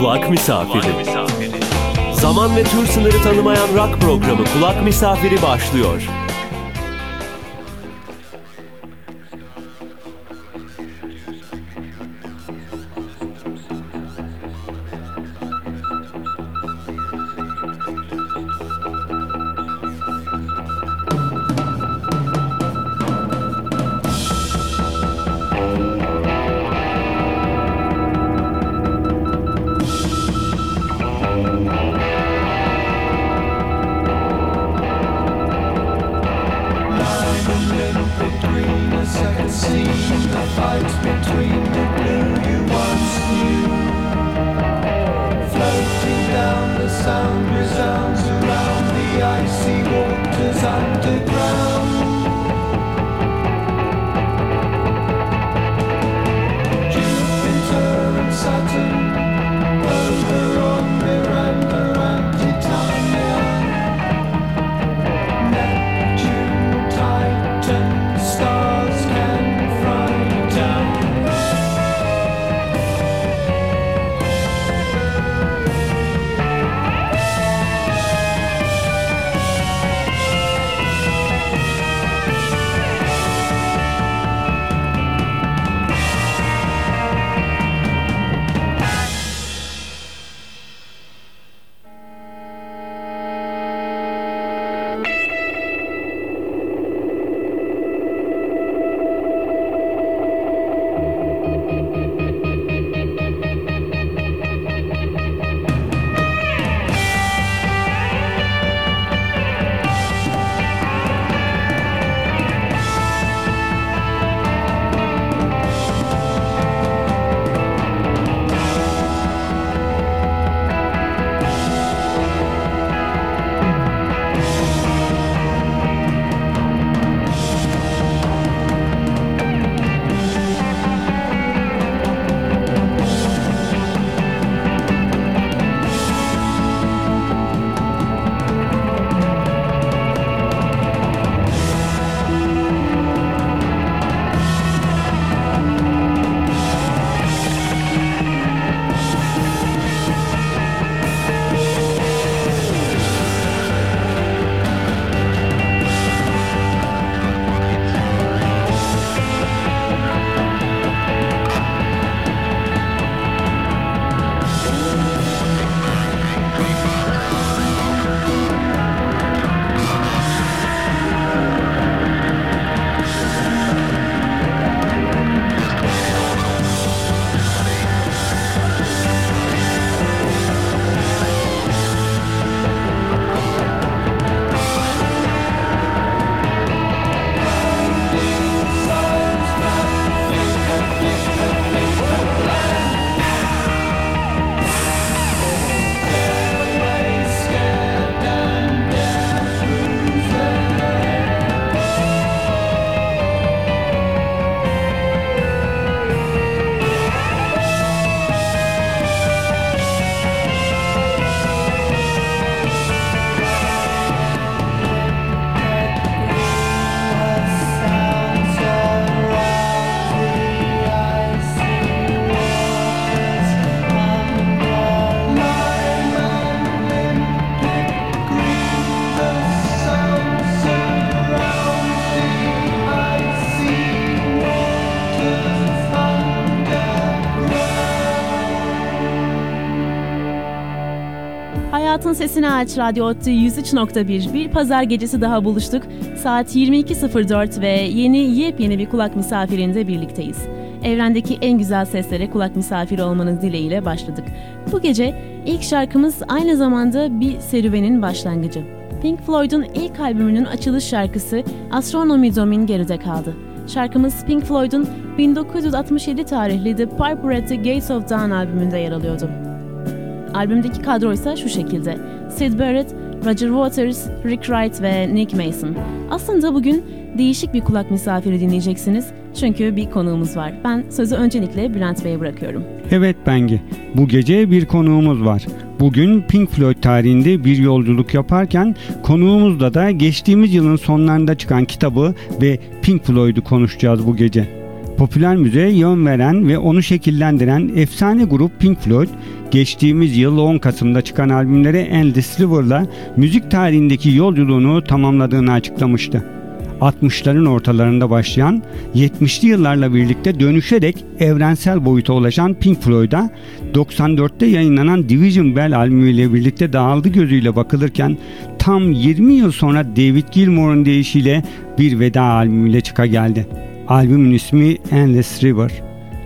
Kulak Misafiri. Zaman ve tür sınırı tanımayan rock programı Kulak Misafiri başlıyor. Sesini Aç Radyo Ottu 103.1 bir pazar gecesi daha buluştuk. Saat 22.04 ve yeni yepyeni bir kulak misafirinde birlikteyiz. Evrendeki en güzel seslere kulak misafiri olmanız dileğiyle başladık. Bu gece ilk şarkımız aynı zamanda bir serüvenin başlangıcı. Pink Floyd'un ilk albümünün açılış şarkısı Astronomy Domin geride kaldı. Şarkımız Pink Floyd'un 1967 tarihli The Piper at the Gates of Dawn albümünde yer alıyordu. Albümdeki kadro ise şu şekilde. Sid Barrett, Roger Waters, Rick Wright ve Nick Mason. Aslında bugün değişik bir kulak misafiri dinleyeceksiniz. Çünkü bir konuğumuz var. Ben sözü öncelikle Bülent Bey'e bırakıyorum. Evet Bengi, bu gece bir konuğumuz var. Bugün Pink Floyd tarihinde bir yolculuk yaparken konuğumuzla da geçtiğimiz yılın sonlarında çıkan kitabı ve Pink Floyd'u konuşacağız bu gece. Popüler müziğe yön veren ve onu şekillendiren efsane grup Pink Floyd, geçtiğimiz yıl 10 Kasım'da çıkan albümleri Endless River'la müzik tarihindeki yolculuğunu tamamladığını açıklamıştı. 60'ların ortalarında başlayan 70'li yıllarla birlikte dönüşerek evrensel boyuta ulaşan Pink Floyd'a 94'te yayınlanan Division Bell albümüyle birlikte dağıldı gözüyle bakılırken tam 20 yıl sonra David Gilmour'un deyişiyle bir veda albümüyle çıka geldi. Albümün ismi Endless River.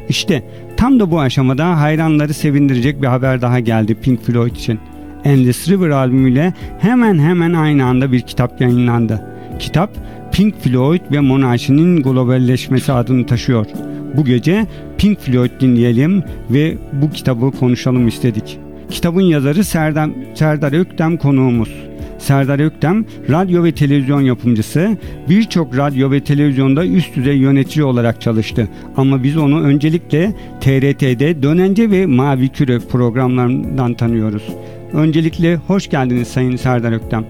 İşte tam da bu aşamada hayranları sevindirecek bir haber daha geldi Pink Floyd için. Endless River albümüyle hemen hemen aynı anda bir kitap yayınlandı. Kitap Pink Floyd ve monarşinin globalleşmesi adını taşıyor. Bu gece Pink Floyd dinleyelim ve bu kitabı konuşalım istedik. Kitabın yazarı Serdar, Öktem konuğumuz. Serdar Öktem radyo ve televizyon yapımcısı. Birçok radyo ve televizyonda üst düzey yönetici olarak çalıştı. Ama biz onu öncelikle TRT'de Dönence ve Mavi Küre programlarından tanıyoruz. Öncelikle hoş geldiniz Sayın Serdar Öktem.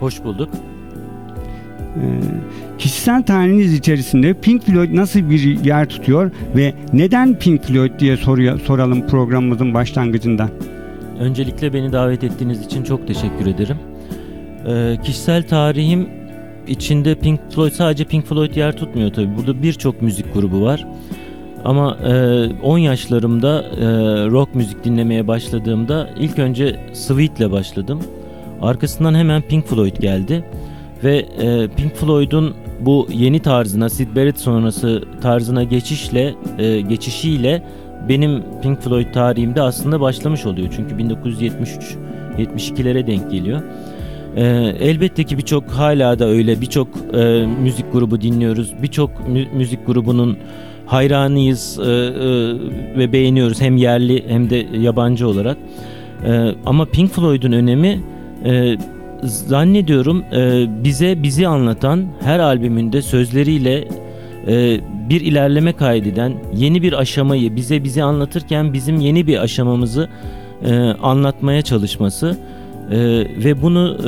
Hoş bulduk. Ee, kişisel tarihiniz içerisinde Pink Floyd nasıl bir yer tutuyor ve neden Pink Floyd diye soruya, soralım programımızın başlangıcında. Öncelikle beni davet ettiğiniz için çok teşekkür ederim. Ee, kişisel tarihim içinde Pink Floyd sadece Pink Floyd yer tutmuyor tabii. Burada birçok müzik grubu var. Ama e, 10 yaşlarımda e, rock müzik dinlemeye başladığımda ilk önce Sweet ile başladım. Arkasından hemen Pink Floyd geldi. Ve e, Pink Floyd'un bu yeni tarzına, Sid Barrett sonrası tarzına geçişle, e, geçişiyle benim Pink Floyd tarihimde aslında başlamış oluyor. Çünkü 1973 72'lere denk geliyor. Ee, elbette ki birçok hala da öyle birçok e, müzik grubu dinliyoruz. Birçok mü- müzik grubunun hayranıyız e, e, ve beğeniyoruz hem yerli hem de yabancı olarak. E, ama Pink Floyd'un önemi e, zannediyorum e, bize bizi anlatan her albümünde sözleriyle e, bir ilerleme kaydeden yeni bir aşamayı bize bizi anlatırken bizim yeni bir aşamamızı e, anlatmaya çalışması e, ve bunu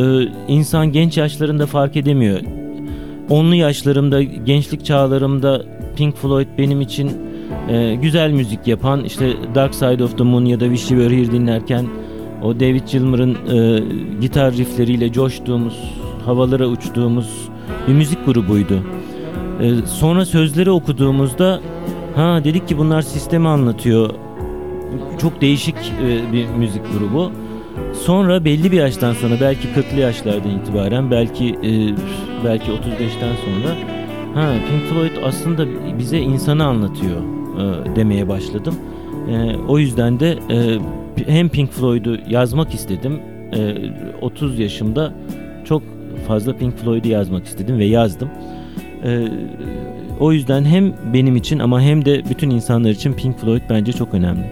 insan genç yaşlarında fark edemiyor. Onlu yaşlarımda, gençlik çağlarımda Pink Floyd benim için güzel müzik yapan işte Dark Side of the Moon ya da Wish You Were Here dinlerken o David Gilmour'ın gitar riffleriyle coştuğumuz, havalara uçtuğumuz bir müzik grubuydu. E, sonra sözleri okuduğumuzda ha dedik ki bunlar sistemi anlatıyor. Çok değişik e, bir müzik grubu. Sonra belli bir yaştan sonra belki 40'lı yaşlardan itibaren belki e, belki 35'ten sonra ha Pink Floyd aslında bize insanı anlatıyor e, demeye başladım. E, o yüzden de e, hem Pink Floyd'u yazmak istedim. E, 30 yaşımda çok fazla Pink Floyd'u yazmak istedim ve yazdım. E, o yüzden hem benim için ama hem de bütün insanlar için Pink Floyd bence çok önemli.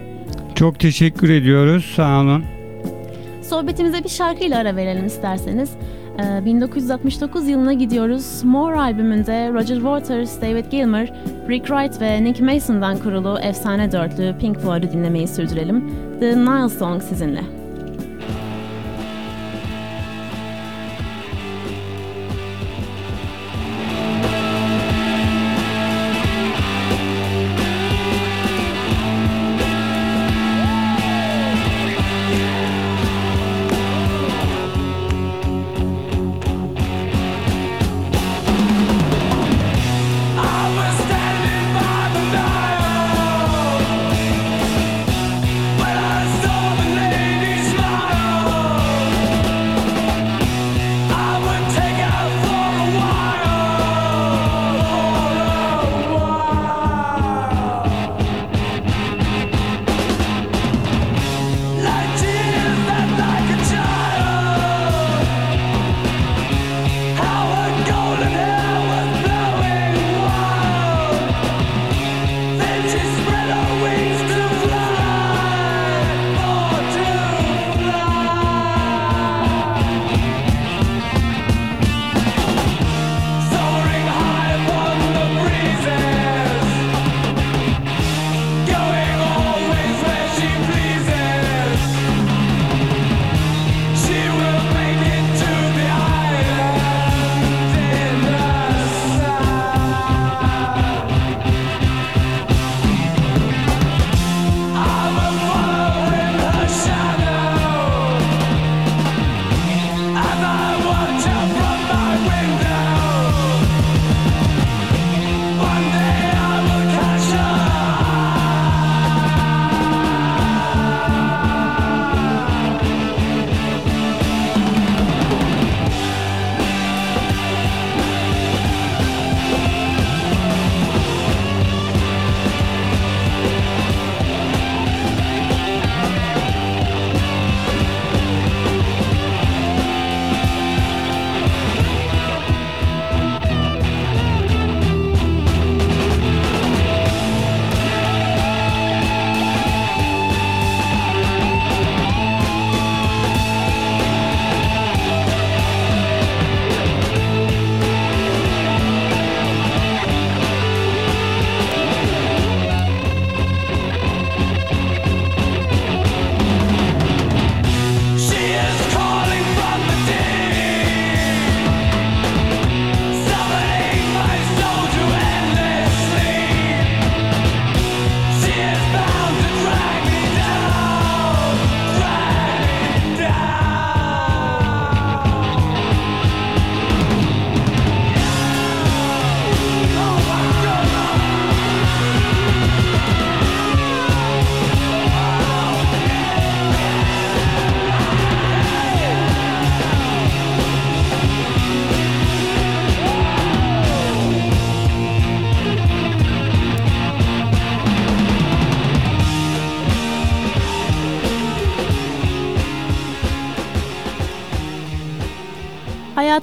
Çok teşekkür ediyoruz. Sağ olun. Sohbetimize bir şarkıyla ara verelim isterseniz. Ee, 1969 yılına gidiyoruz. More albümünde Roger Waters, David Gilmour, Rick Wright ve Nick Mason'dan kurulu efsane dörtlü Pink Floyd'u dinlemeyi sürdürelim. The Nile Song sizinle. away.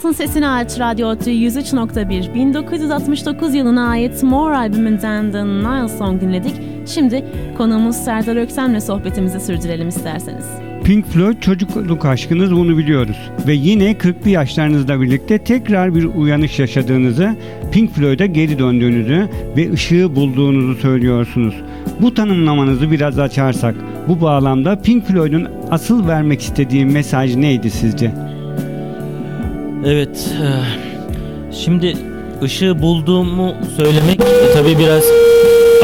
Hayatın Sesini Aç Radyo Otü 103.1 1969 yılına ait More albümünden The Nile Song dinledik. Şimdi konuğumuz Serdar Öksem'le sohbetimizi sürdürelim isterseniz. Pink Floyd çocukluk aşkınız bunu biliyoruz. Ve yine 40'lı yaşlarınızla birlikte tekrar bir uyanış yaşadığınızı, Pink Floyd'a geri döndüğünüzü ve ışığı bulduğunuzu söylüyorsunuz. Bu tanımlamanızı biraz açarsak, bu bağlamda Pink Floyd'un asıl vermek istediği mesaj neydi sizce? Evet. e, Şimdi ışığı bulduğumu söylemek e, tabii biraz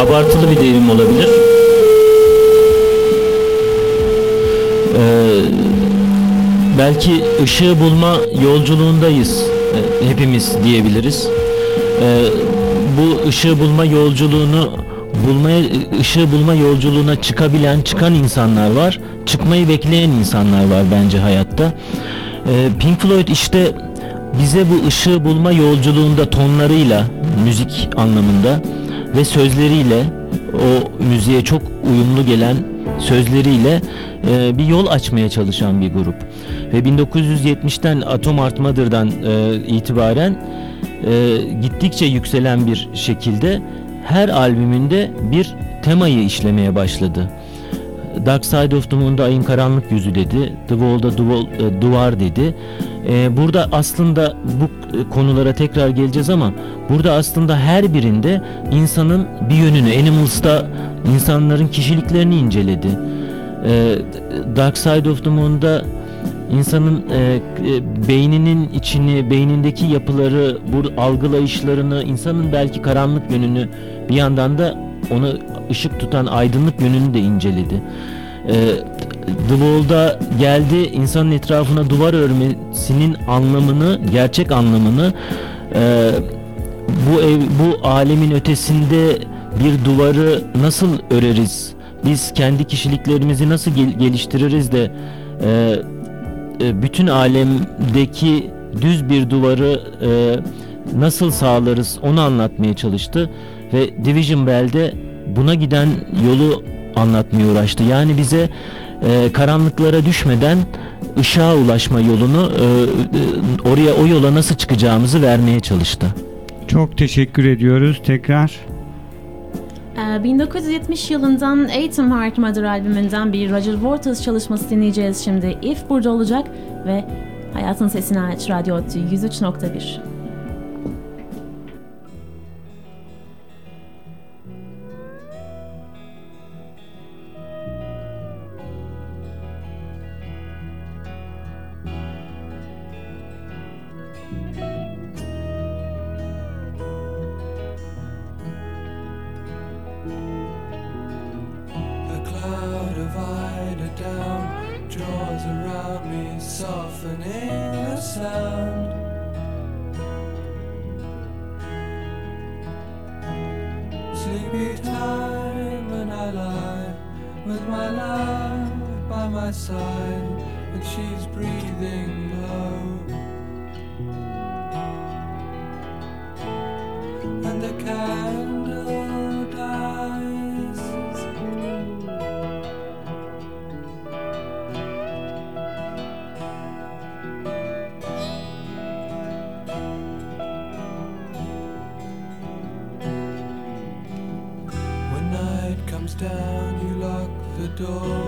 abartılı bir deyim olabilir. E, belki ışığı bulma yolculuğundayız hepimiz diyebiliriz. Bu ışığı bulma yolculuğunu bulmaya ışığı bulma yolculuğuna çıkabilen çıkan insanlar var. Çıkmayı bekleyen insanlar var bence hayatta. E, Pink Floyd işte bize bu ışığı bulma yolculuğunda tonlarıyla müzik anlamında ve sözleriyle o müziğe çok uyumlu gelen sözleriyle e, bir yol açmaya çalışan bir grup. Ve 1970'ten Atom Art Mother'dan e, itibaren e, gittikçe yükselen bir şekilde her albümünde bir temayı işlemeye başladı. Dark Side of the Moon'da ayın karanlık yüzü dedi. The Wall'da e, duvar dedi. E, burada aslında bu e, konulara tekrar geleceğiz ama burada aslında her birinde insanın bir yönünü, Animals'ta insanların kişiliklerini inceledi. Dark Side of the Moon'da insanın beyninin içini, beynindeki yapıları, bu algılayışlarını, insanın belki karanlık yönünü bir yandan da onu ışık tutan aydınlık yönünü de inceledi. E, The Wall'da geldi insanın etrafına duvar örmesinin anlamını, gerçek anlamını e, bu ev, bu alemin ötesinde bir duvarı nasıl öreriz? Biz kendi kişiliklerimizi nasıl gel- geliştiririz de e, e, bütün alemdeki düz bir duvarı e, nasıl sağlarız onu anlatmaya çalıştı ve Division Bell'de buna giden yolu anlatmaya uğraştı. Yani bize e, karanlıklara düşmeden ışığa ulaşma yolunu e, e, oraya o yola nasıl çıkacağımızı vermeye çalıştı. Çok teşekkür ediyoruz tekrar. Ee, 1970 yılından Atom Heart Mother albümünden bir Roger Waters çalışması dinleyeceğiz şimdi. If burada olacak ve Hayatın Sesini Aç Radyo Otü 103.1. Sleepy time when I lie with my love by my side, and she's breathing low. And the candle door.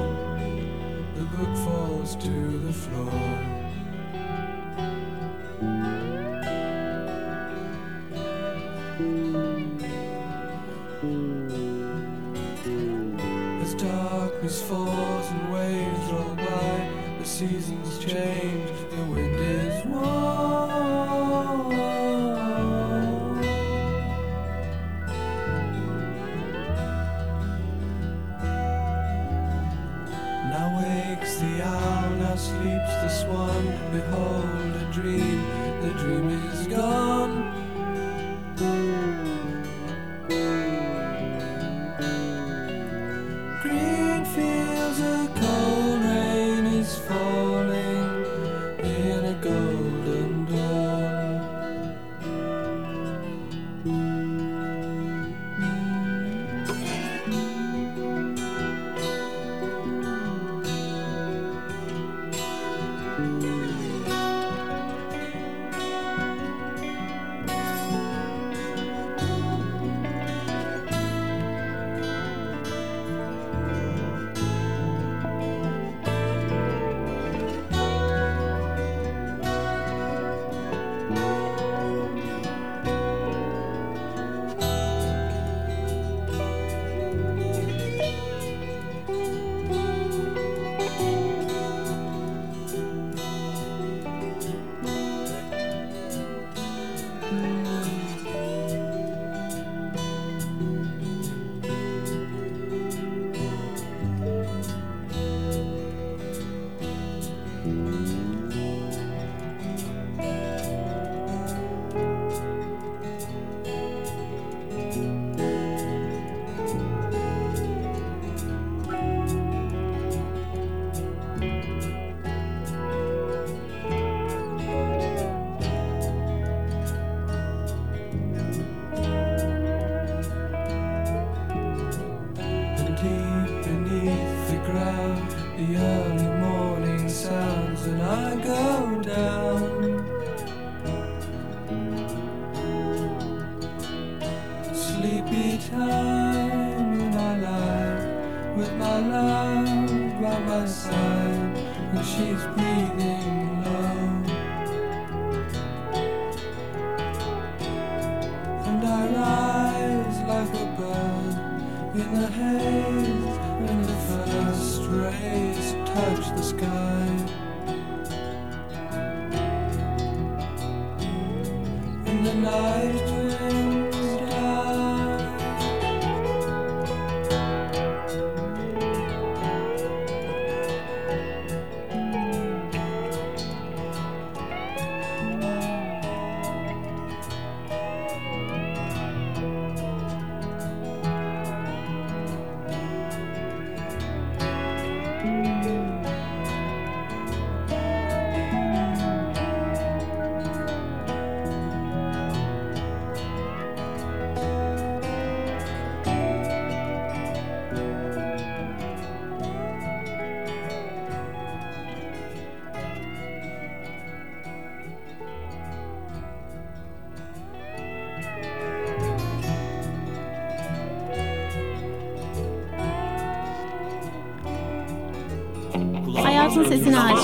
Hayatın sesini aç.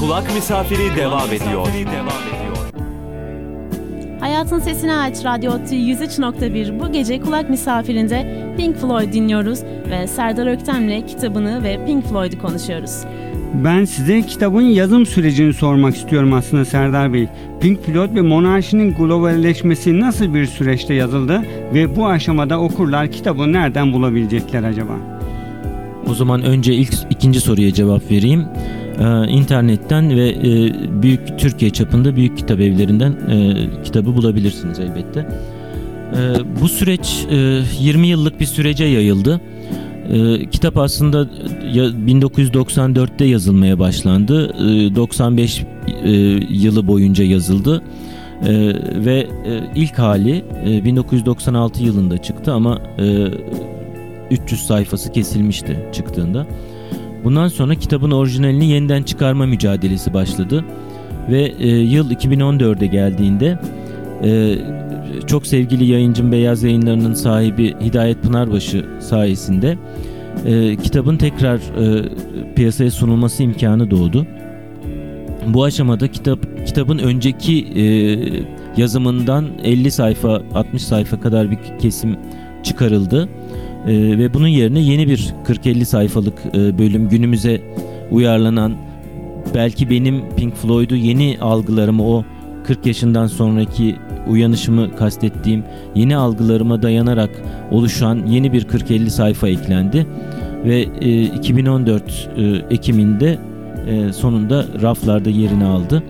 Kulak Misafiri devam ediyor. Hayatın Sesini Aç Radyo Ottu 103.1 bu gece kulak misafirinde Pink Floyd dinliyoruz ve Serdar Öktem'le kitabını ve Pink Floyd'u konuşuyoruz. Ben size kitabın yazım sürecini sormak istiyorum aslında Serdar Bey. Pink Floyd ve monarşinin globalleşmesi nasıl bir süreçte yazıldı ve bu aşamada okurlar kitabı nereden bulabilecekler acaba? O zaman önce ilk ikinci soruya cevap vereyim. Ee, internetten ve e, büyük Türkiye çapında büyük kitap evlerinden e, kitabı bulabilirsiniz elbette. Ee, bu süreç e, 20 yıllık bir sürece yayıldı. Ee, kitap aslında ya- 1994'te yazılmaya başlandı. Ee, 95 e, yılı boyunca yazıldı. Ee, ve e, ilk hali e, 1996 yılında çıktı ama e, 300 sayfası kesilmişti çıktığında. Bundan sonra kitabın orijinalini yeniden çıkarma mücadelesi başladı ve e, yıl 2014'e geldiğinde e, çok sevgili yayıncım Beyaz Yayınları'nın sahibi Hidayet Pınarbaşı sayesinde e, kitabın tekrar e, piyasaya sunulması imkanı doğdu. Bu aşamada kitap kitabın önceki e, yazımından 50 sayfa 60 sayfa kadar bir kesim çıkarıldı. Ee, ve bunun yerine yeni bir 40-50 sayfalık e, bölüm günümüze uyarlanan belki benim Pink Floyd'u yeni algılarımı o 40 yaşından sonraki uyanışımı kastettiğim yeni algılarıma dayanarak oluşan yeni bir 40-50 sayfa eklendi ve e, 2014 e, Ekim'inde e, sonunda raflarda yerini aldı.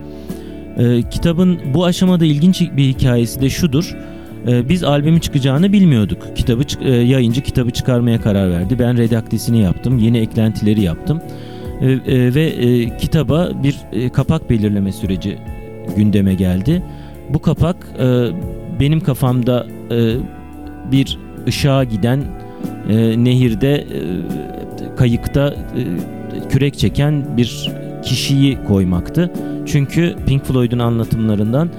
E, kitabın bu aşamada ilginç bir hikayesi de şudur. Ee, biz albümü çıkacağını bilmiyorduk. Kitabı e, yayıncı kitabı çıkarmaya karar verdi. Ben redaktesini yaptım, yeni eklentileri yaptım Ee, e, ve e, kitaba bir kapak belirleme süreci gündeme geldi. Bu kapak benim kafamda bir ışığa giden nehirde kayıkta e, kürek çeken bir kişiyi koymaktı. Çünkü Pink Floyd'un anlatımlarından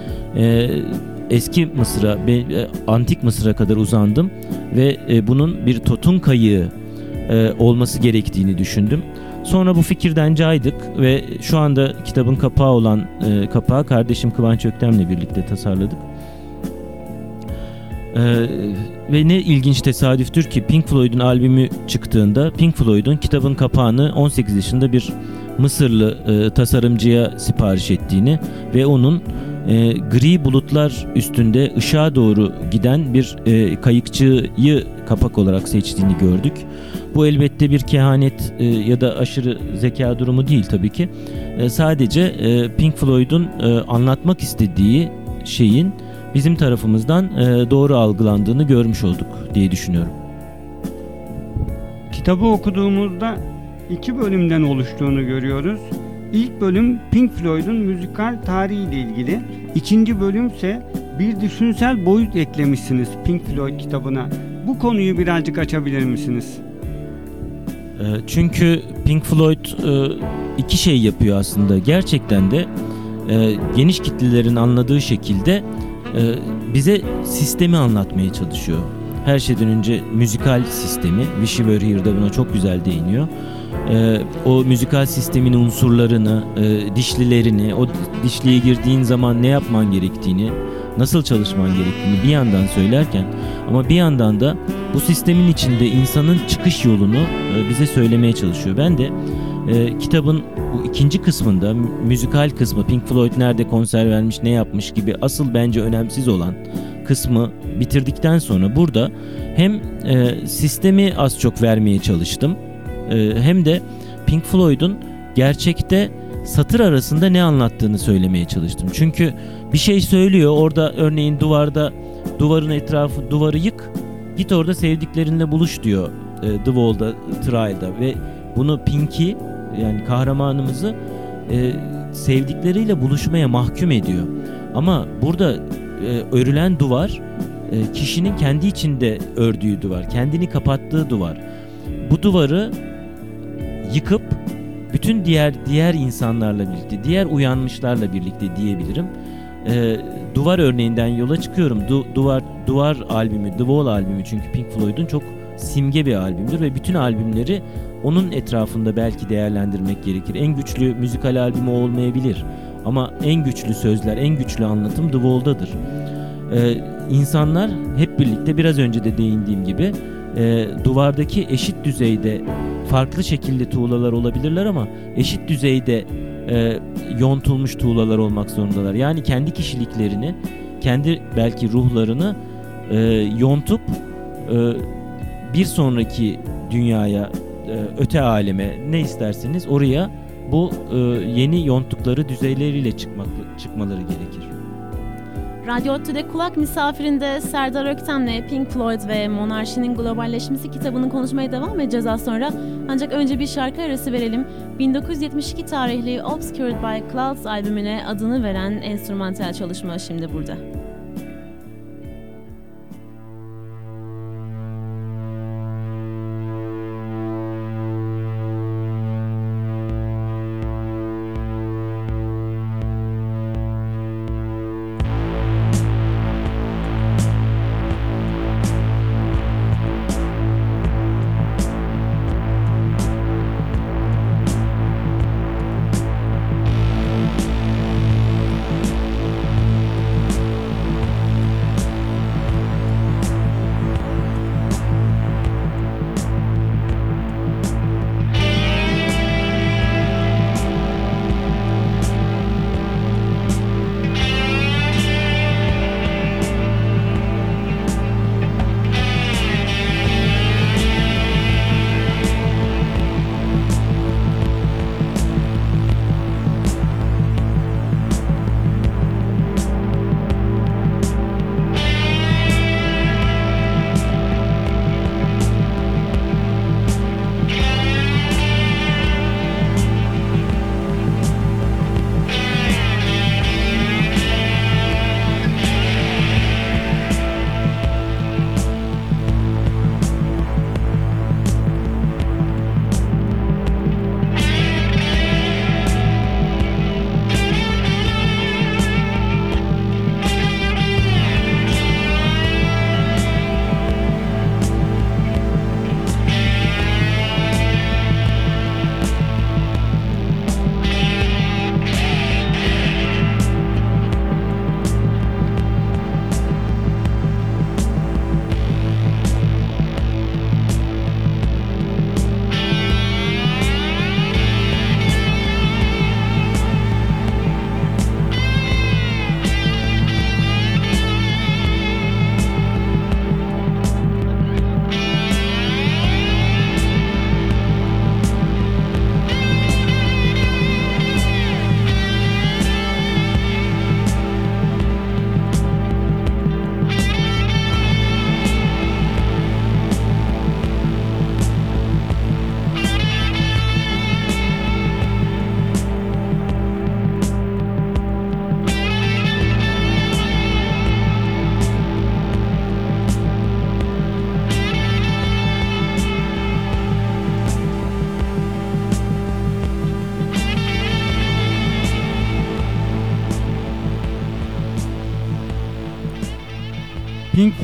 eski Mısır'a, e, antik Mısır'a kadar uzandım ve e, bunun bir totun kayığı e, olması gerektiğini düşündüm. Sonra bu fikirden caydık ve şu anda kitabın kapağı olan kapağı kardeşim Kıvanç Öktem'le birlikte tasarladık. E, ve ne ilginç tesadüftür ki Pink Floyd'un albümü çıktığında Pink Floyd'un kitabın kapağını 18 yaşında bir Mısırlı e, tasarımcıya sipariş ettiğini ve onun e, gri bulutlar üstünde ışığa doğru giden bir e, kayıkçıyı kapak olarak seçtiğini gördük. Bu elbette bir kehanet e, ya da aşırı zeka durumu değil tabii ki. E, sadece e, Pink Floyd'un e, anlatmak istediği şeyin bizim tarafımızdan e, doğru algılandığını görmüş olduk diye düşünüyorum. Kitabı okuduğumuzda iki bölümden oluştuğunu görüyoruz. İlk bölüm Pink Floyd'un müzikal tarihiyle ilgili. İkinci bölümse bir düşünsel boyut eklemişsiniz Pink Floyd kitabına. Bu konuyu birazcık açabilir misiniz? E, çünkü Pink Floyd e, iki şey yapıyor aslında. Gerçekten de e, geniş kitlelerin anladığı şekilde e, bize sistemi anlatmaya çalışıyor. Her şeyden önce müzikal sistemi. Wish You Were Here'da buna çok güzel değiniyor. E, o müzikal sistemin unsurlarını, e, dişlilerini, o dişliye girdiğin zaman ne yapman gerektiğini, nasıl çalışman gerektiğini bir yandan söylerken ama bir yandan da bu sistemin içinde insanın çıkış yolunu e, bize söylemeye çalışıyor. Ben de e, kitabın bu ikinci kısmında mü- müzikal kısmı Pink Floyd nerede konser vermiş ne yapmış gibi asıl bence önemsiz olan kısmı bitirdikten sonra burada hem e, sistemi az çok vermeye çalıştım e, hem de Pink Floyd'un gerçekte satır arasında ne anlattığını söylemeye çalıştım. Çünkü bir şey söylüyor orada örneğin duvarda duvarın etrafı duvarı yık git orada sevdiklerinle buluş diyor e, The Wall'da Trial'da ve bunu Pink'i yani kahramanımızı e, sevdikleriyle buluşmaya mahkum ediyor. Ama burada e, örülen duvar e, kişinin kendi içinde ördüğü duvar, kendini kapattığı duvar. Bu duvarı yıkıp bütün diğer diğer insanlarla birlikte, diğer uyanmışlarla birlikte diyebilirim. E, duvar örneğinden yola çıkıyorum. Du- duvar Duvar albümü, The Wall albümü çünkü Pink Floyd'un çok simge bir albümdür ve bütün albümleri onun etrafında belki değerlendirmek gerekir. En güçlü müzikal albümü olmayabilir. Ama en güçlü sözler, en güçlü anlatım The Wall'dadır. Ee, insanlar hep birlikte biraz önce de değindiğim gibi e, duvardaki eşit düzeyde farklı şekilde tuğlalar olabilirler ama eşit düzeyde e, yontulmuş tuğlalar olmak zorundalar. Yani kendi kişiliklerini, kendi belki ruhlarını e, yontup e, bir sonraki dünyaya, e, öte aleme ne isterseniz oraya bu e, yeni yonttukları düzeyleriyle çıkmak çıkmaları gerekir. Radyo Ottu'da kulak misafirinde Serdar Öktem'le Pink Floyd ve Monarşinin Globalleşmesi kitabını konuşmaya devam edeceğiz az sonra. Ancak önce bir şarkı arası verelim. 1972 tarihli Obscured by Clouds albümüne adını veren enstrümantal çalışma şimdi burada.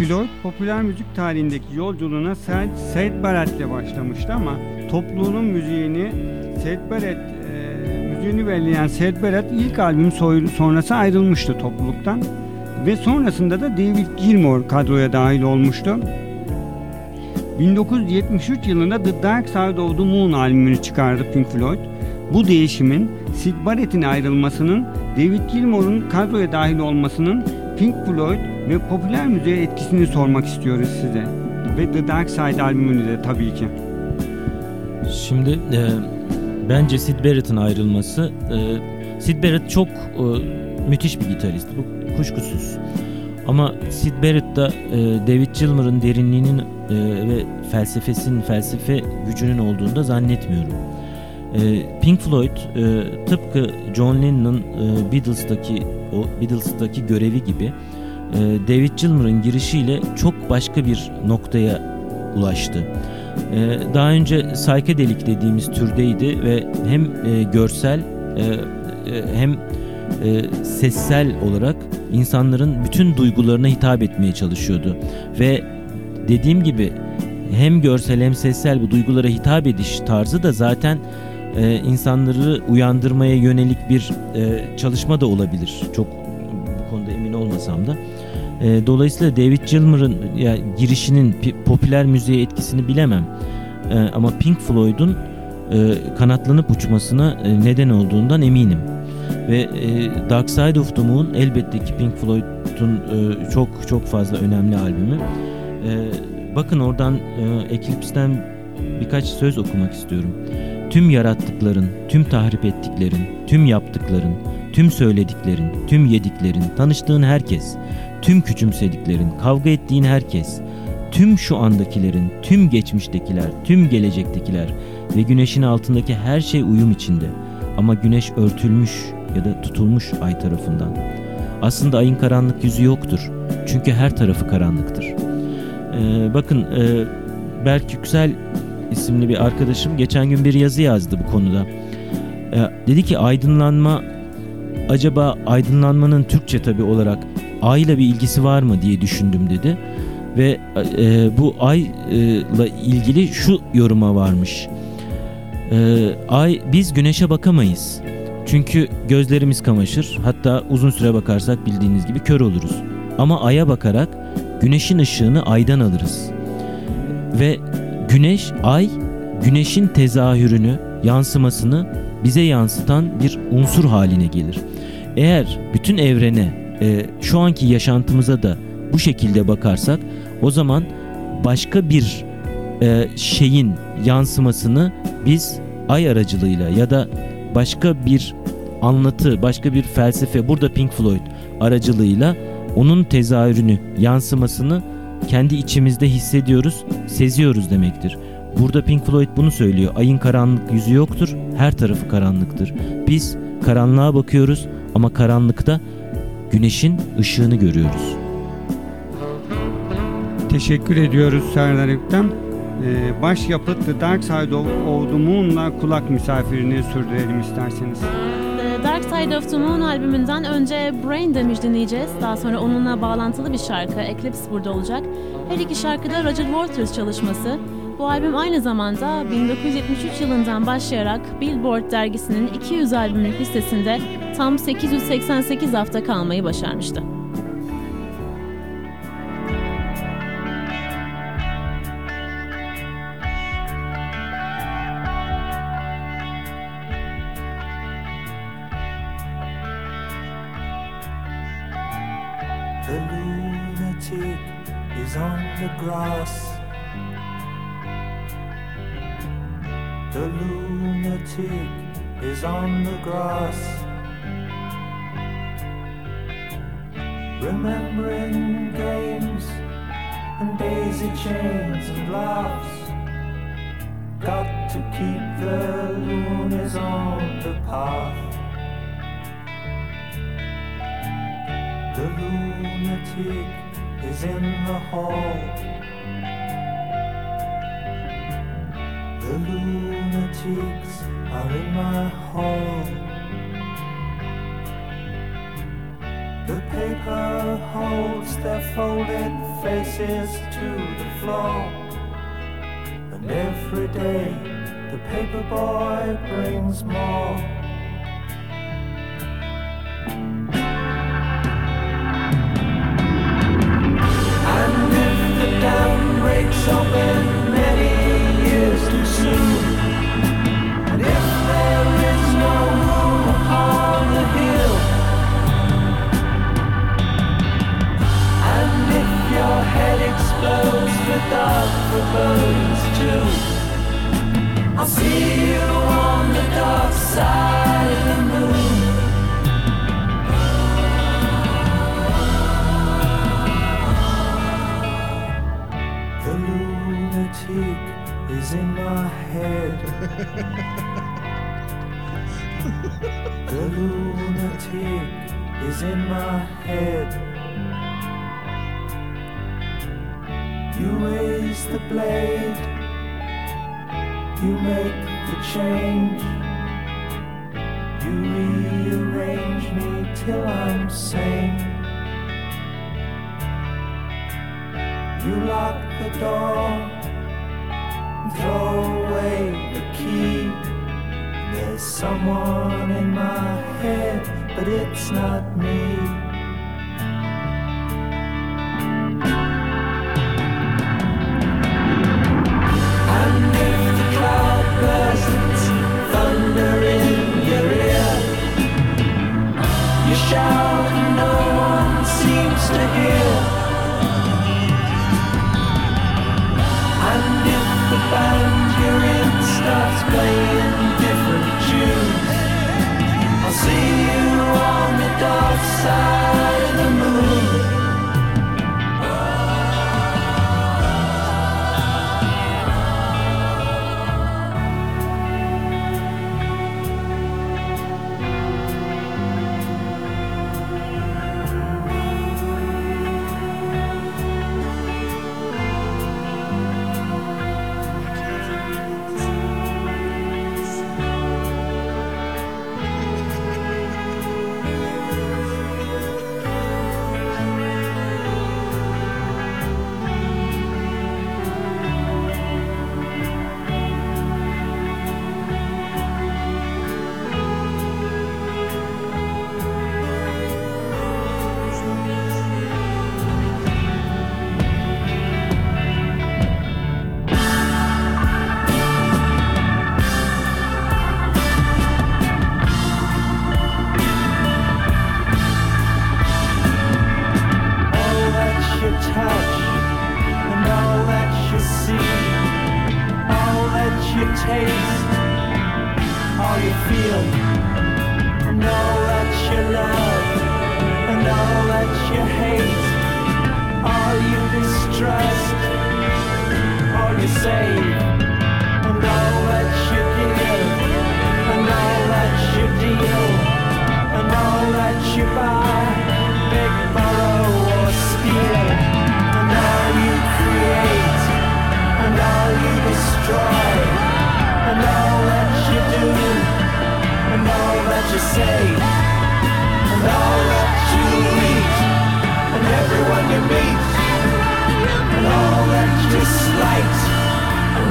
Floyd popüler müzik tarihindeki yolculuğuna Said Barrett'le başlamıştı ama topluluğun müziğini Said Barrett e, müziğini belirleyen Said Barrett ilk albüm sonrası ayrılmıştı topluluktan ve sonrasında da David Gilmour kadroya dahil olmuştu. 1973 yılında The Dark Side of the Moon albümünü çıkardı Pink Floyd. Bu değişimin Sid Barrett'in ayrılmasının, David Gilmour'un kadroya dahil olmasının Pink Floyd ve popüler müziğe etkisini sormak istiyoruz size. Ve The Dark Side albümünü de tabii ki. Şimdi e, bence Sid Barrett'ın ayrılması e, Sid Barrett çok e, müthiş bir gitarist. Bu kuşkusuz. Ama Sid Barrett da e, David Gilmour'un derinliğinin e, ve felsefesinin felsefe gücünün olduğunu da zannetmiyorum. E, Pink Floyd e, tıpkı John Lennon'ın e, Beatles'taki o Beatles'taki görevi gibi e, David Gilmour'un girişiyle çok başka bir noktaya ulaştı. Ee, daha önce psychedelic dediğimiz türdeydi ve hem e, görsel e, e, hem e, sessel olarak insanların bütün duygularına hitap etmeye çalışıyordu. Ve dediğim gibi hem görsel hem sessel bu duygulara hitap ediş tarzı da zaten e, insanları uyandırmaya yönelik bir e, çalışma da olabilir. Çok bu konuda emin olmasam da. E, dolayısıyla David Gilmour'un ya, girişinin popüler müziğe etkisini bilemem. E, ama Pink Floyd'un e, kanatlanıp uçmasına e, neden olduğundan eminim. Ve e, Dark Side of the Moon elbette ki Pink Floyd'un e, çok çok fazla önemli albümü. E, bakın oradan e, Eclipse'den birkaç söz okumak istiyorum. Tüm yarattıkların, tüm tahrip ettiklerin, tüm yaptıkların, tüm söylediklerin, tüm yediklerin, tanıştığın herkes, tüm küçümsediklerin, kavga ettiğin herkes, tüm şu andakilerin, tüm geçmiştekiler, tüm gelecektekiler ve güneşin altındaki her şey uyum içinde. Ama güneş örtülmüş ya da tutulmuş ay tarafından. Aslında ayın karanlık yüzü yoktur. Çünkü her tarafı karanlıktır. Ee, bakın e, Berk Yüksel isimli bir arkadaşım geçen gün bir yazı yazdı bu konuda. Ee, dedi ki aydınlanma acaba aydınlanmanın Türkçe tabi olarak ayla bir ilgisi var mı diye düşündüm dedi. Ve e, bu ayla ilgili şu yoruma varmış. E, ay biz güneşe bakamayız. Çünkü gözlerimiz kamaşır. Hatta uzun süre bakarsak bildiğiniz gibi kör oluruz. Ama aya bakarak güneşin ışığını aydan alırız. Ve güneş, ay güneşin tezahürünü, yansımasını bize yansıtan bir unsur haline gelir. Eğer bütün evrene, e, şu anki yaşantımıza da bu şekilde bakarsak o zaman başka bir e, şeyin yansımasını biz ay aracılığıyla ya da başka bir anlatı, başka bir felsefe burada Pink Floyd aracılığıyla onun tezahürünü, yansımasını kendi içimizde hissediyoruz, seziyoruz demektir. Burada Pink Floyd bunu söylüyor. Ayın karanlık yüzü yoktur, her tarafı karanlıktır. Biz karanlığa bakıyoruz ama karanlıkta güneşin ışığını görüyoruz. Teşekkür ediyoruz Serdar Öktem. Ee, başyapıt The Dark Side of, the Moon'la kulak misafirini sürdürelim isterseniz. Dark Side of the Moon albümünden önce Brain Damage dinleyeceğiz. Daha sonra onunla bağlantılı bir şarkı Eclipse burada olacak. Her iki şarkıda Roger Waters çalışması. Bu albüm aynı zamanda 1973 yılından başlayarak Billboard dergisinin 200 albümlük listesinde tam 888 hafta kalmayı başarmıştı. The lunatic is on the grass. The lunatic is on the grass. Remembering games and daisy chains and laughs. Got to keep the loonies on the path. Lunatic is in the hall. The lunatics are in my hall. The paper holds their folded faces to the floor. And every day the paper boy brings more. The blade, you make the change. You rearrange me till I'm sane. You lock the door throw away the key. There's someone in my head, but it's not me.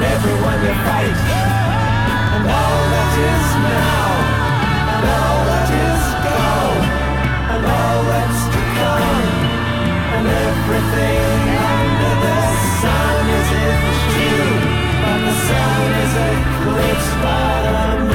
Everyone you fight, and all that is now, and all that is gone, and all that's to come, and everything under the sun is in June, but the sun is eclipsed by the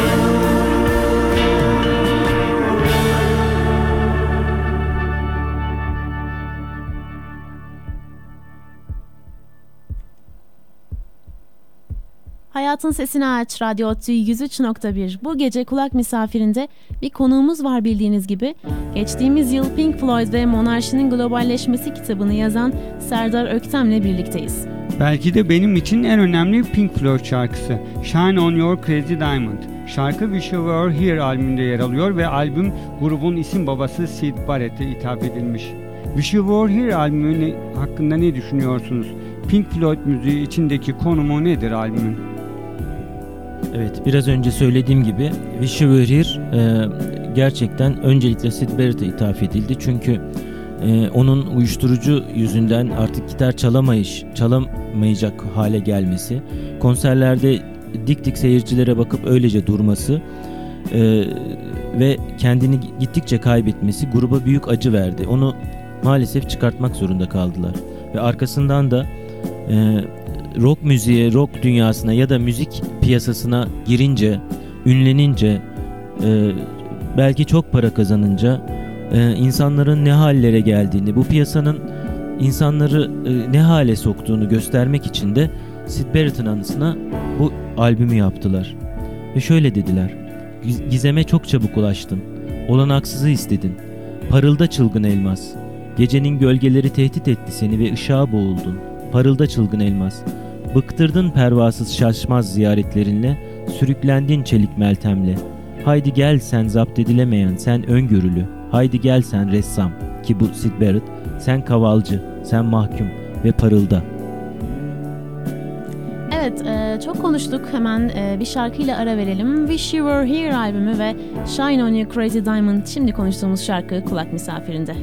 Hayatın Sesini Aç Radyo Otü 103.1 Bu gece kulak misafirinde bir konuğumuz var bildiğiniz gibi. Geçtiğimiz yıl Pink Floyd ve Monarşinin Globalleşmesi kitabını yazan Serdar Öktem'le birlikteyiz. Belki de benim için en önemli Pink Floyd şarkısı Shine On Your Crazy Diamond. Şarkı Wish You Were Here albümünde yer alıyor ve albüm grubun isim babası Sid Barrett'e hitap edilmiş. Wish You Were Here albümü hakkında ne düşünüyorsunuz? Pink Floyd müziği içindeki konumu nedir albümün? Evet, biraz önce söylediğim gibi Here e, gerçekten öncelikle Sid Barrett'a ithaf edildi. Çünkü e, onun uyuşturucu yüzünden artık gitar çalamayış, çalamayacak hale gelmesi, konserlerde dik dik seyircilere bakıp öylece durması e, ve kendini gittikçe kaybetmesi gruba büyük acı verdi. Onu maalesef çıkartmak zorunda kaldılar. Ve arkasından da e, rock müziğe, rock dünyasına ya da müzik piyasasına girince, ünlenince, e, belki çok para kazanınca e, insanların ne hallere geldiğini, bu piyasanın insanları e, ne hale soktuğunu göstermek için de Sid Barrett'ın anısına bu albümü yaptılar. Ve şöyle dediler. "Giz- Gizeme çok çabuk ulaştın. Olanaksızı istedin. Parılda çılgın elmas. Gecenin gölgeleri tehdit etti seni ve ışığa boğuldun. Parılda çılgın elmas. Bıktırdın pervasız şaşmaz ziyaretlerinle, sürüklendin çelik meltemle. Haydi gel sen zapt edilemeyen, sen öngörülü. Haydi gel sen ressam ki bu Sid Barrett, sen kavalcı, sen mahkum ve parılda. Evet, e, çok konuştuk. Hemen e, bir şarkıyla ara verelim. Wish You Were Here albümü ve Shine On You Crazy Diamond şimdi konuştuğumuz şarkı kulak misafirinde.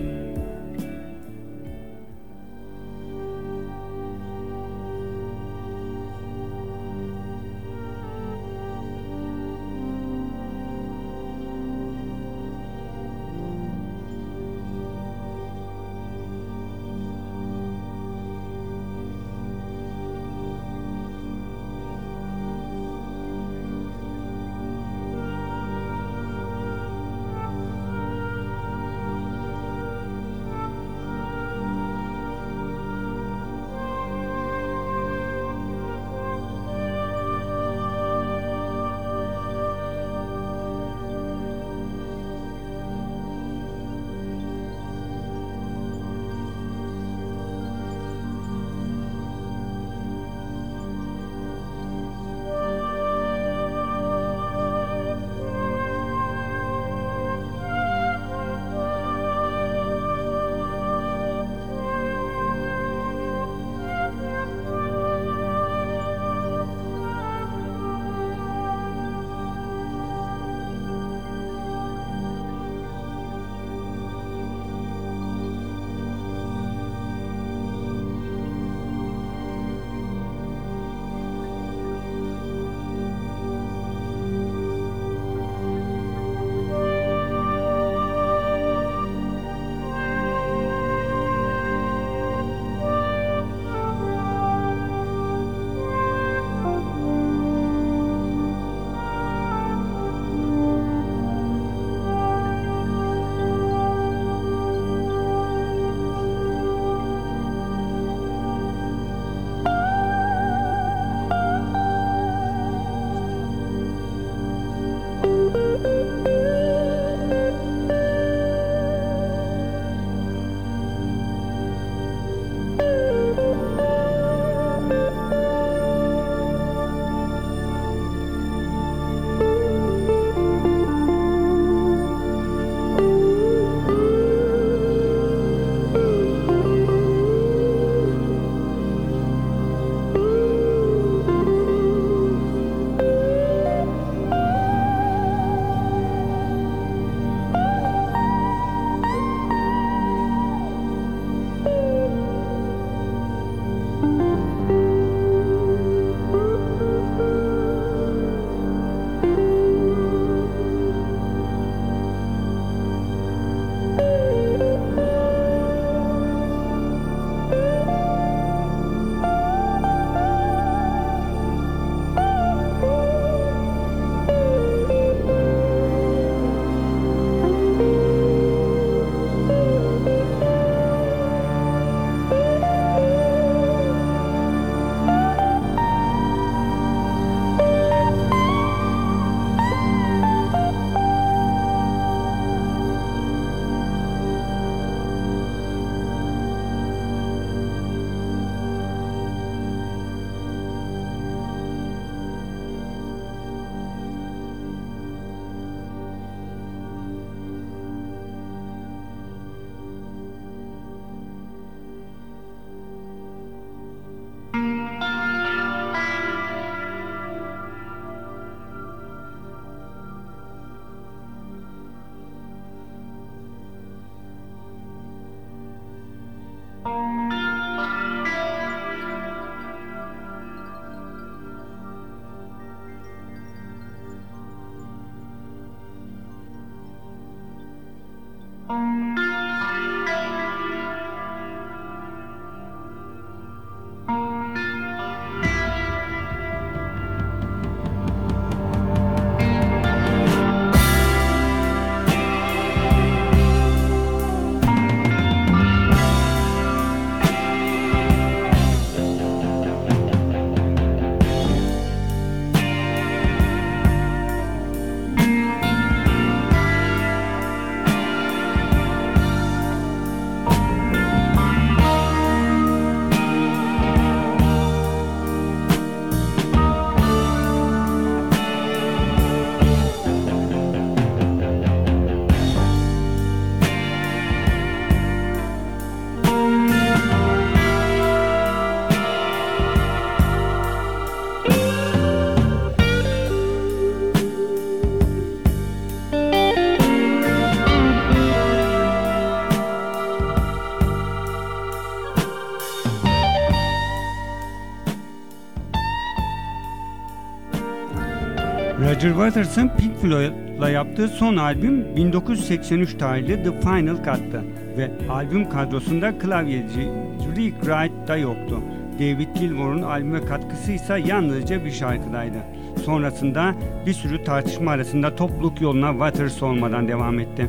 Roger Waters'ın Pink Floyd'la yaptığı son albüm 1983 tarihli The Final Cut'tı ve albüm kadrosunda klavyeci Rick Wright da yoktu. David Gilmour'un albüme katkısı ise yalnızca bir şarkıdaydı. Sonrasında bir sürü tartışma arasında topluluk yoluna Waters olmadan devam etti.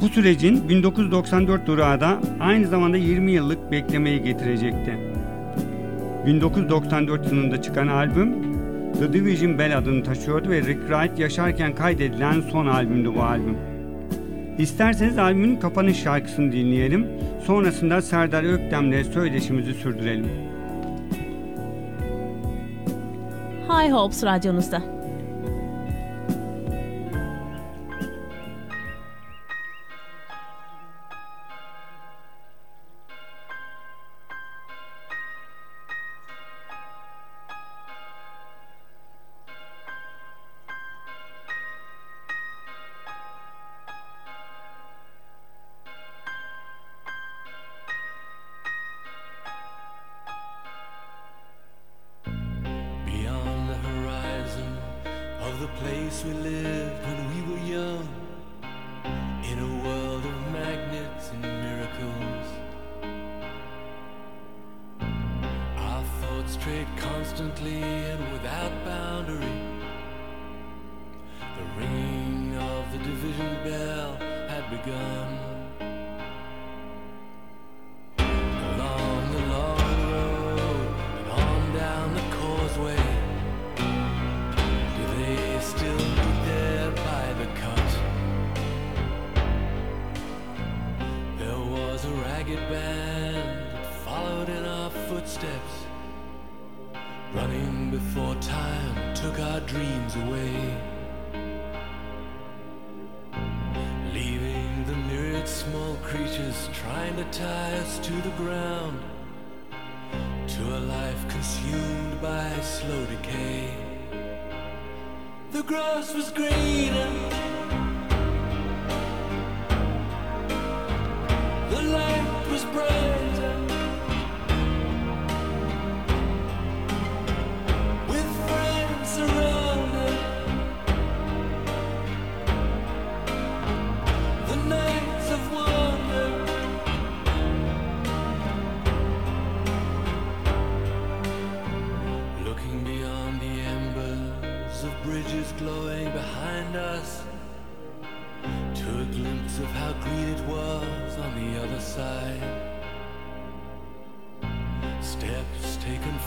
Bu sürecin 1994 durağı aynı zamanda 20 yıllık beklemeyi getirecekti. 1994 yılında çıkan albüm The Division Bell adını taşıyordu ve Rick Wright yaşarken kaydedilen son albümdü bu albüm. İsterseniz albümün kapanış şarkısını dinleyelim. Sonrasında Serdar Öktem'le söyleşimizi sürdürelim. High Hopes radyonuzda.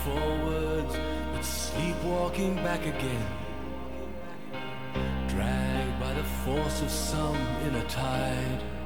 Forwards but sleepwalking back again dragged by the force of some inner tide.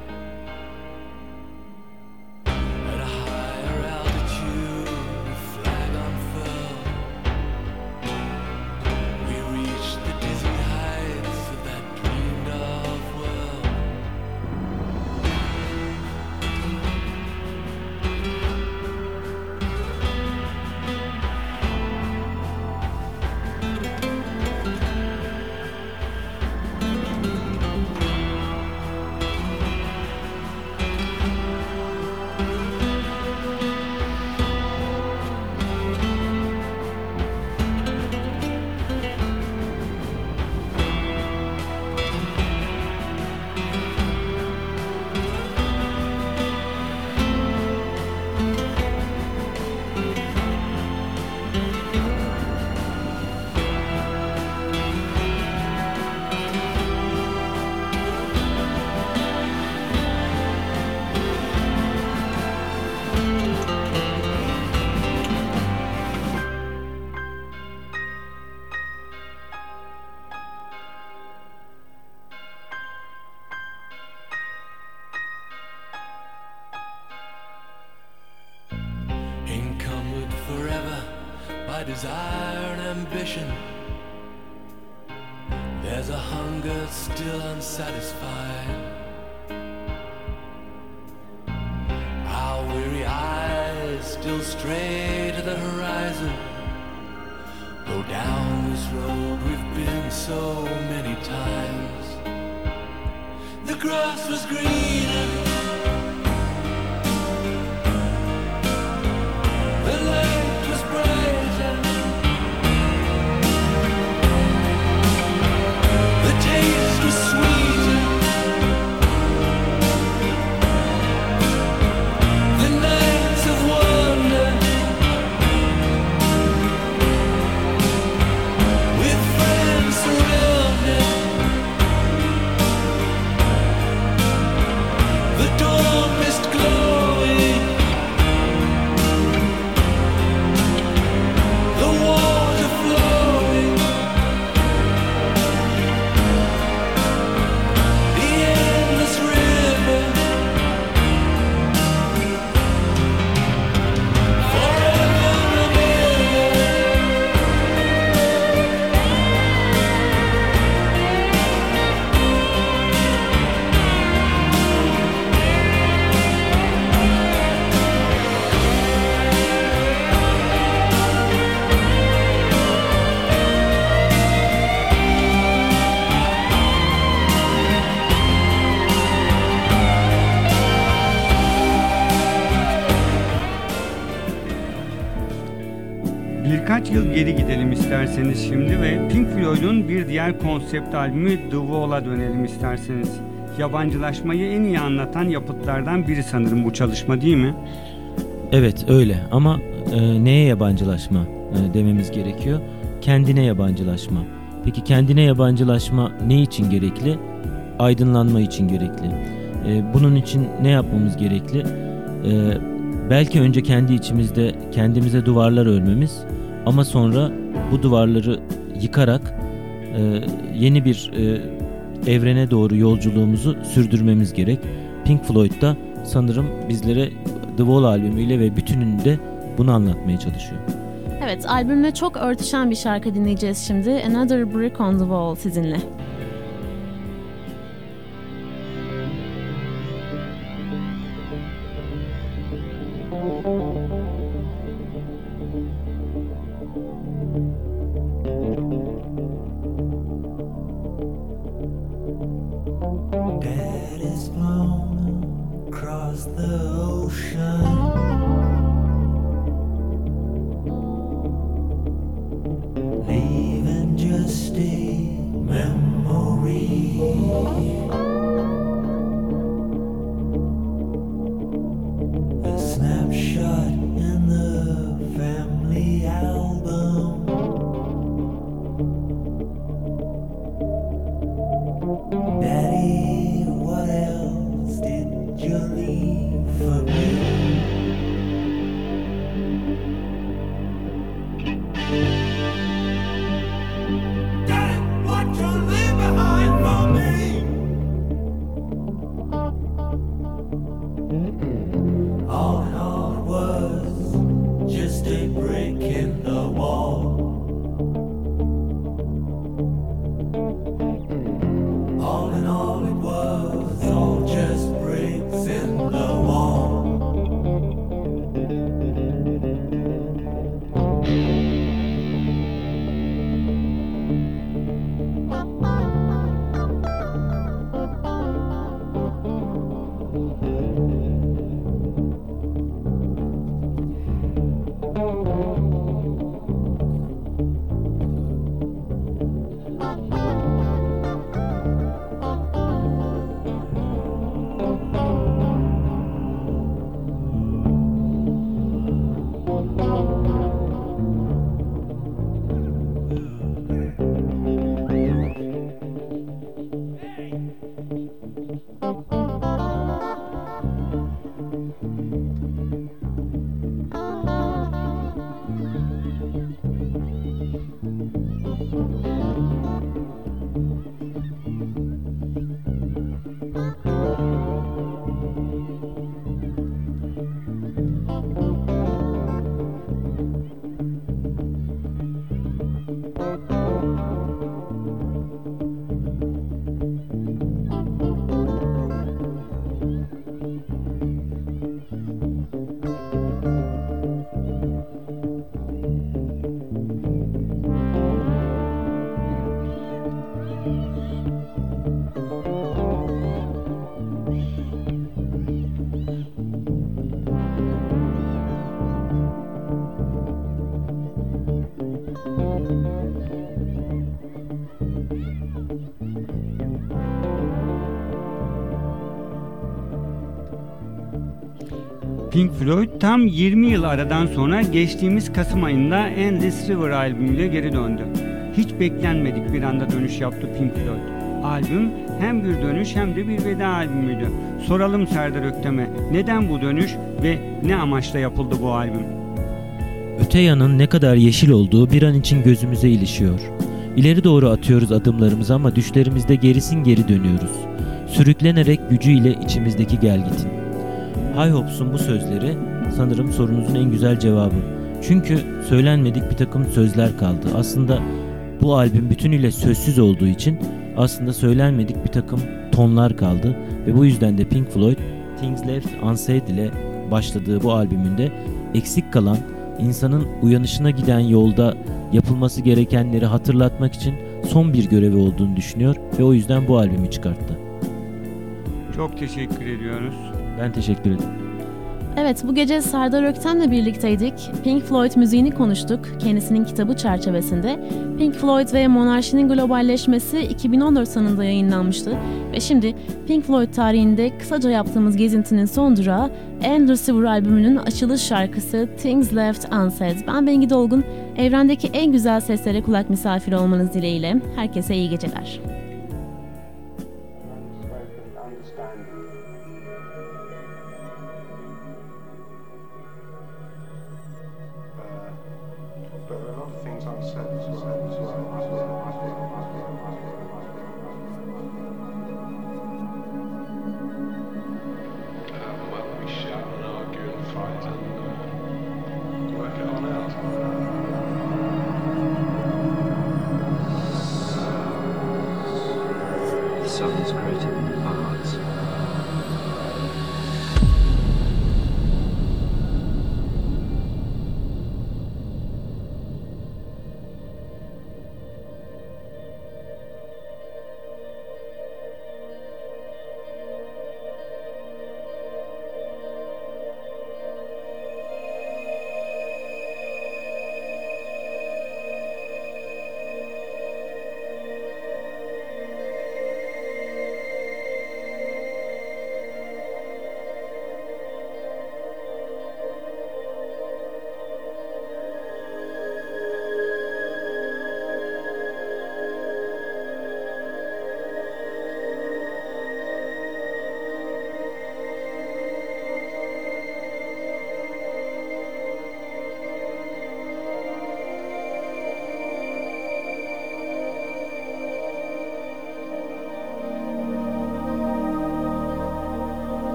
Grass was greener. İsterseniz şimdi ve Pink Floyd'un bir diğer konsept albümü The Wall'a dönelim isterseniz. Yabancılaşmayı en iyi anlatan yapıtlardan biri sanırım bu çalışma değil mi? Evet öyle ama e, neye yabancılaşma e, dememiz gerekiyor? Kendine yabancılaşma. Peki kendine yabancılaşma ne için gerekli? Aydınlanma için gerekli. E, bunun için ne yapmamız gerekli? E, belki önce kendi içimizde kendimize duvarlar örmemiz ama sonra bu duvarları yıkarak e, yeni bir e, evrene doğru yolculuğumuzu sürdürmemiz gerek. Pink Floyd da sanırım bizlere The Wall albümüyle ve bütününde bunu anlatmaya çalışıyor. Evet, albümle çok örtüşen bir şarkı dinleyeceğiz şimdi. Another Brick on the Wall sizinle. Pink Floyd tam 20 yıl aradan sonra geçtiğimiz Kasım ayında Endless River albümüyle geri döndü. Hiç beklenmedik bir anda dönüş yaptı Pink Floyd. Albüm hem bir dönüş hem de bir veda albümüydü. Soralım Serdar Öktem'e neden bu dönüş ve ne amaçla yapıldı bu albüm? Öte yanın ne kadar yeşil olduğu bir an için gözümüze ilişiyor. İleri doğru atıyoruz adımlarımızı ama düşlerimizde gerisin geri dönüyoruz. Sürüklenerek gücüyle içimizdeki gelgitin. High Hopes'un bu sözleri sanırım sorunuzun en güzel cevabı. Çünkü söylenmedik bir takım sözler kaldı. Aslında bu albüm bütünüyle sözsüz olduğu için aslında söylenmedik bir takım tonlar kaldı ve bu yüzden de Pink Floyd Things Left Unsaid ile başladığı bu albümünde eksik kalan insanın uyanışına giden yolda yapılması gerekenleri hatırlatmak için son bir görevi olduğunu düşünüyor ve o yüzden bu albümü çıkarttı. Çok teşekkür ediyoruz. Ben teşekkür ederim. Evet bu gece Serdar Ökten'le birlikteydik. Pink Floyd müziğini konuştuk kendisinin kitabı çerçevesinde. Pink Floyd ve monarşinin globalleşmesi 2014 sonunda yayınlanmıştı. Ve şimdi Pink Floyd tarihinde kısaca yaptığımız gezintinin son durağı Endless River albümünün açılış şarkısı Things Left Unsaid. Ben Bengi Dolgun. Evrendeki en güzel seslere kulak misafiri olmanız dileğiyle. Herkese iyi geceler.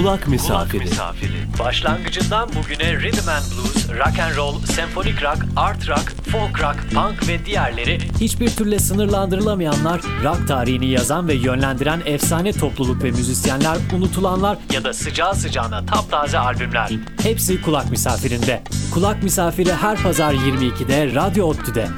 Kulak misafiri. Başlangıcından bugüne rhythm and blues, rock and roll, senfonik rock, art rock, folk rock, punk ve diğerleri hiçbir türle sınırlandırılamayanlar, rock tarihini yazan ve yönlendiren efsane topluluk ve müzisyenler, unutulanlar ya da sıcağı sıcağına taptaze albümler. Hepsi kulak misafirinde. Kulak misafiri her pazar 22'de Radyo ODTÜ'de.